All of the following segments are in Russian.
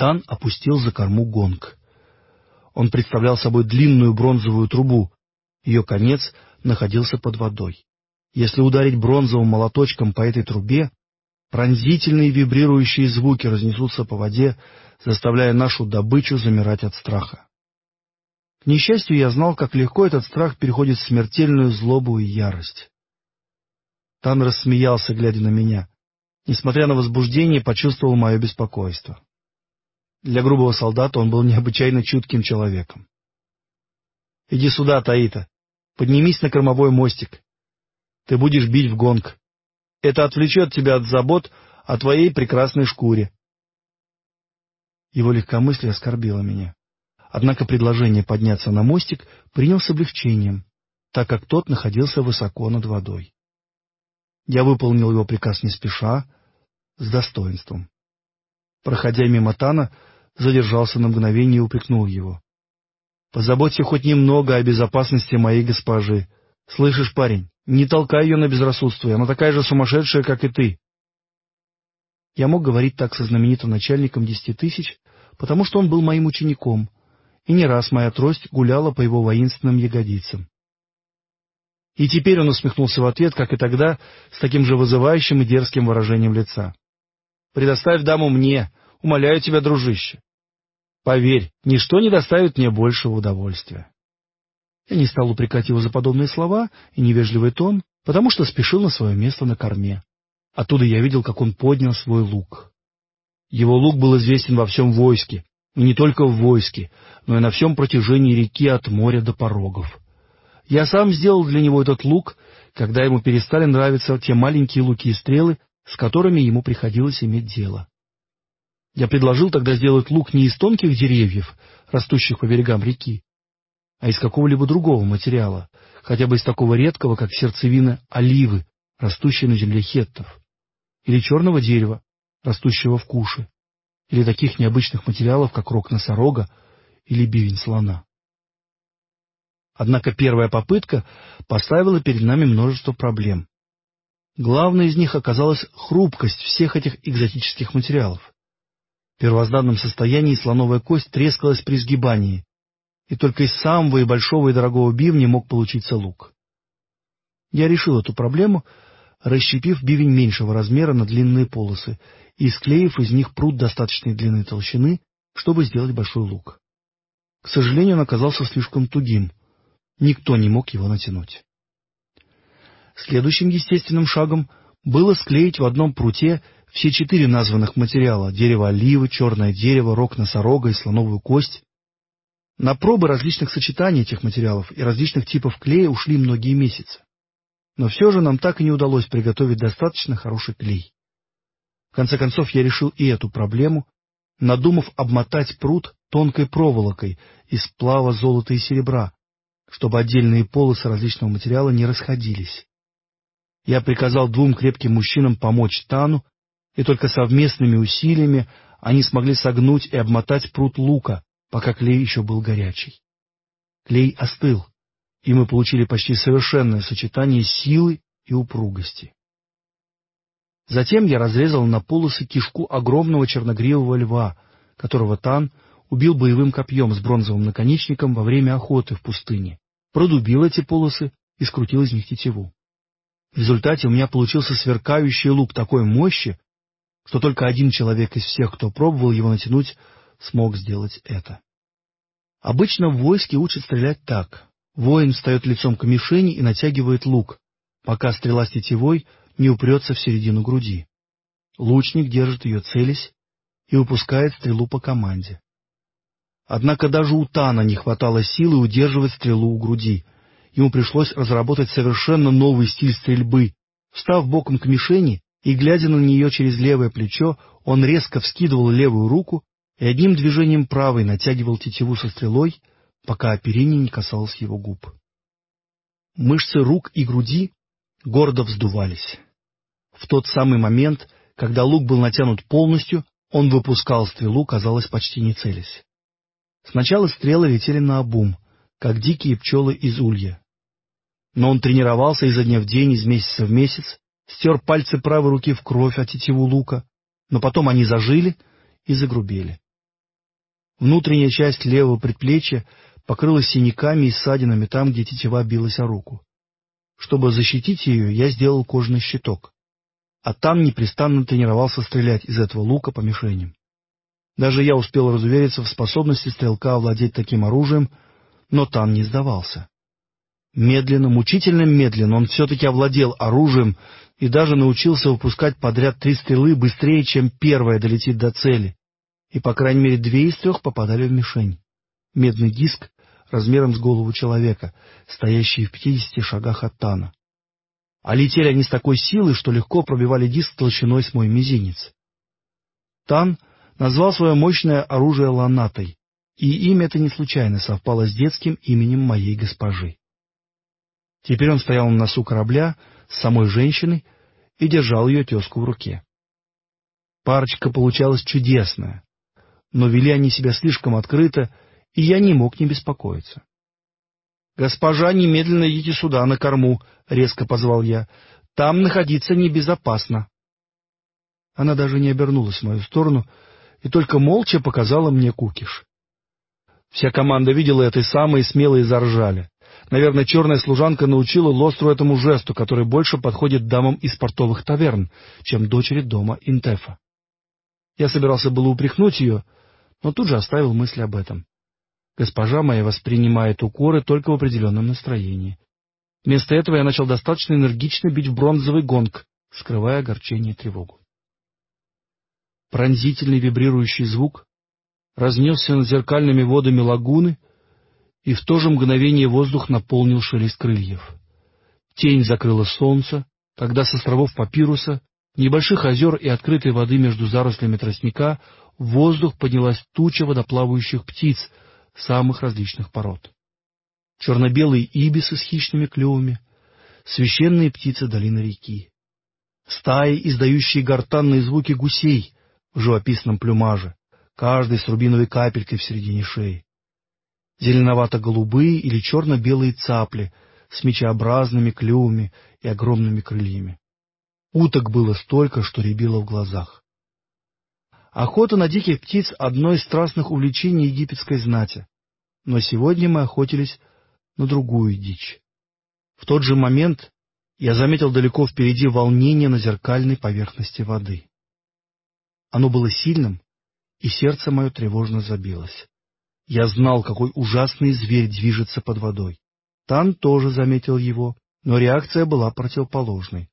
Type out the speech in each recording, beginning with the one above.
Тан опустил за корму гонг. Он представлял собой длинную бронзовую трубу. Ее конец находился под водой. Если ударить бронзовым молоточком по этой трубе, пронзительные вибрирующие звуки разнесутся по воде, заставляя нашу добычу замирать от страха. К несчастью, я знал, как легко этот страх переходит в смертельную злобу и ярость. Тан рассмеялся, глядя на меня. Несмотря на возбуждение, почувствовал мое беспокойство. Для грубого солдата он был необычайно чутким человеком. — Иди сюда, Таита. Поднимись на кормовой мостик. Ты будешь бить в гонг. Это отвлечет тебя от забот о твоей прекрасной шкуре. Его легкомыслие оскорбило меня. Однако предложение подняться на мостик принял с облегчением, так как тот находился высоко над водой. Я выполнил его приказ не спеша, с достоинством. Проходя мимо Тана, задержался на мгновение и упрекнул его. — Позаботься хоть немного о безопасности моей госпожи. Слышишь, парень, не толкай ее на безрассудство, она такая же сумасшедшая, как и ты. Я мог говорить так со знаменитым начальником десяти тысяч, потому что он был моим учеником, и не раз моя трость гуляла по его воинственным ягодицам. И теперь он усмехнулся в ответ, как и тогда, с таким же вызывающим и дерзким выражением лица. — Предоставь даму мне, умоляю тебя, дружище. Поверь, ничто не доставит мне большего удовольствия. Я не стал упрекать его за подобные слова и невежливый тон, потому что спешил на свое место на корме. Оттуда я видел, как он поднял свой лук. Его лук был известен во всем войске, и не только в войске, но и на всем протяжении реки от моря до порогов. Я сам сделал для него этот лук, когда ему перестали нравиться те маленькие луки и стрелы, с которыми ему приходилось иметь дело. Я предложил тогда сделать лук не из тонких деревьев, растущих по берегам реки, а из какого-либо другого материала, хотя бы из такого редкого, как сердцевина оливы, растущей на земле хеттов, или черного дерева, растущего в куше, или таких необычных материалов, как рог носорога или бивень слона. Однако первая попытка поставила перед нами множество проблем. Главной из них оказалась хрупкость всех этих экзотических материалов. Первозданном состоянии слоновая кость трескалась при сгибании, и только из самого и большого и дорогого бивня мог получиться лук. Я решил эту проблему, расщепив бивень меньшего размера на длинные полосы и склеив из них пруд достаточной длины толщины, чтобы сделать большой лук. К сожалению, он оказался слишком тугим, Никто не мог его натянуть. Следующим естественным шагом было склеить в одном пруте все четыре названных материала — дерево оливы, черное дерево, рог носорога и слоновую кость. На пробы различных сочетаний этих материалов и различных типов клея ушли многие месяцы. Но все же нам так и не удалось приготовить достаточно хороший клей. В конце концов, я решил и эту проблему, надумав обмотать пруд тонкой проволокой из сплава золота и серебра, чтобы отдельные полосы различного материала не расходились. Я приказал двум крепким мужчинам помочь Тану, и только совместными усилиями они смогли согнуть и обмотать пруд лука, пока клей еще был горячий. Клей остыл, и мы получили почти совершенное сочетание силы и упругости. Затем я разрезал на полосы кишку огромного черногривого льва, которого Тан убил боевым копьем с бронзовым наконечником во время охоты в пустыне, продубил эти полосы и скрутил из них тетиву. В результате у меня получился сверкающий лук такой мощи, что только один человек из всех, кто пробовал его натянуть, смог сделать это. Обычно в войске учат стрелять так. Воин встает лицом к мишени и натягивает лук, пока стрела с тетивой не упрется в середину груди. Лучник держит ее целясь и выпускает стрелу по команде. Однако даже у Тана не хватало силы удерживать стрелу у груди. Ему пришлось разработать совершенно новый стиль стрельбы. Встав боком к мишени и глядя на нее через левое плечо, он резко вскидывал левую руку и одним движением правой натягивал тетиву со стрелой, пока оперение не касалось его губ. Мышцы рук и груди гордо вздувались. В тот самый момент, когда лук был натянут полностью, он выпускал стрелу, казалось, почти не целясь. Сначала стрелы летели на обум, как дикие пчелы из улья. Но он тренировался изо дня в день, из месяца в месяц, стер пальцы правой руки в кровь от тетиву лука, но потом они зажили и загрубели. Внутренняя часть левого предплечья покрылась синяками и ссадинами там, где тетива билась о руку. Чтобы защитить ее, я сделал кожаный щиток, а там непрестанно тренировался стрелять из этого лука по мишеням. Даже я успел разувериться в способности стрелка овладеть таким оружием, но Тан не сдавался. Медленно, мучительно медленно он все-таки овладел оружием и даже научился выпускать подряд три стрелы быстрее, чем первая долетит до цели, и по крайней мере две из трех попадали в мишень. Медный диск размером с голову человека, стоящий в пятидесяти шагах от Тана. А летели они с такой силой, что легко пробивали диск толщиной с мой мизинец. Тан назвал свое мощное оружие ланатой, и имя это не случайно совпало с детским именем моей госпожи. Теперь он стоял на носу корабля с самой женщиной и держал ее тезку в руке. Парочка получалась чудесная, но вели они себя слишком открыто, и я не мог не беспокоиться. — Госпожа, немедленно идите сюда, на корму, — резко позвал я. — Там находиться небезопасно. Она даже не обернулась в мою сторону и только молча показала мне кукиш. Вся команда видела это и самые смелые заржали. Наверное, черная служанка научила Лостру этому жесту, который больше подходит дамам из портовых таверн, чем дочери дома Интефа. Я собирался было упрекнуть ее, но тут же оставил мысль об этом. Госпожа моя воспринимает укоры только в определенном настроении. Вместо этого я начал достаточно энергично бить в бронзовый гонг, скрывая огорчение и тревогу. Пронзительный вибрирующий звук разнесся над зеркальными водами лагуны, и в то же мгновение воздух наполнил шелест крыльев. Тень закрыла солнце, когда с островов Папируса, небольших озер и открытой воды между зарослями тростника в воздух поднялась туча водоплавающих птиц самых различных пород. Черно-белые ибисы с хищными клювами, священные птицы долины реки, стаи, издающие гортанные звуки гусей в живописном плюмаже, каждый с рубиновой капелькой в середине шеи, зеленовато-голубые или черно-белые цапли с мечеобразными клювами и огромными крыльями. Уток было столько, что рябило в глазах. Охота на диких птиц — одно из страстных увлечений египетской знати. Но сегодня мы охотились на другую дичь. В тот же момент я заметил далеко впереди волнение на зеркальной поверхности воды. Оно было сильным, и сердце мое тревожно забилось. Я знал, какой ужасный зверь движется под водой. Тан тоже заметил его, но реакция была противоположной.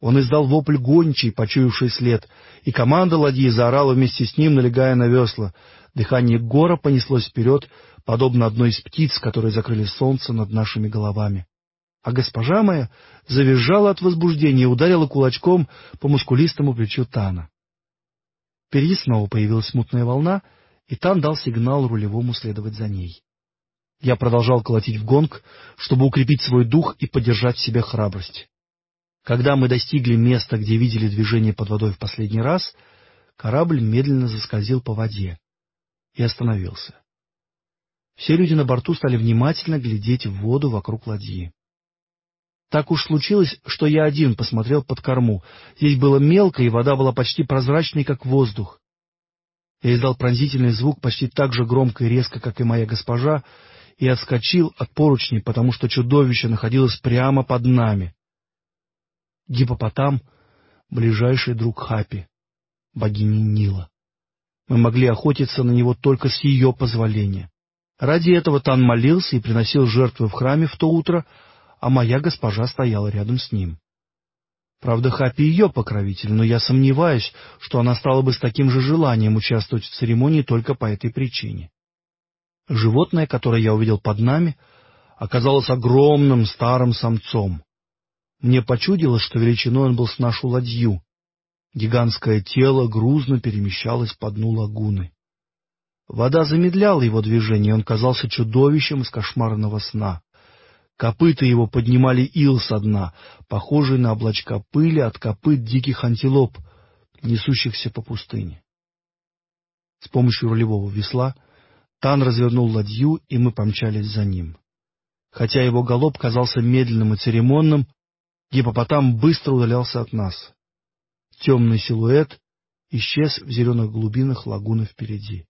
Он издал вопль гончий, почуявший след, и команда ладьи заорала вместе с ним, налегая на весла. Дыхание гора понеслось вперед, подобно одной из птиц, которые закрыли солнце над нашими головами. А госпожа моя завизжала от возбуждения и ударила кулачком по мускулистому плечу Тана. Впереди снова появилась мутная волна, и Тан дал сигнал рулевому следовать за ней. Я продолжал колотить в гонг, чтобы укрепить свой дух и поддержать в себе храбрость. Когда мы достигли места, где видели движение под водой в последний раз, корабль медленно заскользил по воде и остановился. Все люди на борту стали внимательно глядеть в воду вокруг ладьи. Так уж случилось, что я один посмотрел под корму. Здесь было мелко, и вода была почти прозрачной, как воздух. Я издал пронзительный звук почти так же громко и резко, как и моя госпожа, и отскочил от поручней, потому что чудовище находилось прямо под нами. Гипопотам — ближайший друг Хапи, богини Нила. Мы могли охотиться на него только с ее позволения. Ради этого Тан молился и приносил жертвы в храме в то утро, а моя госпожа стояла рядом с ним. Правда, Хапи ее покровитель, но я сомневаюсь, что она стала бы с таким же желанием участвовать в церемонии только по этой причине. Животное, которое я увидел под нами, оказалось огромным старым самцом. Мне почудилось, что величиной он был с нашу ладью. Гигантское тело грузно перемещалось по дну лагуны. Вода замедляла его движение, он казался чудовищем из кошмарного сна. Копыта его поднимали ил со дна, похожий на облачка пыли от копыт диких антилоп, несущихся по пустыне. С помощью рулевого весла Тан развернул ладью, и мы помчались за ним. Хотя его галоп казался медленным и церемонным, Гипопотам быстро удалялся от нас. Темный силуэт исчез в зеленых глубинах лагуны впереди.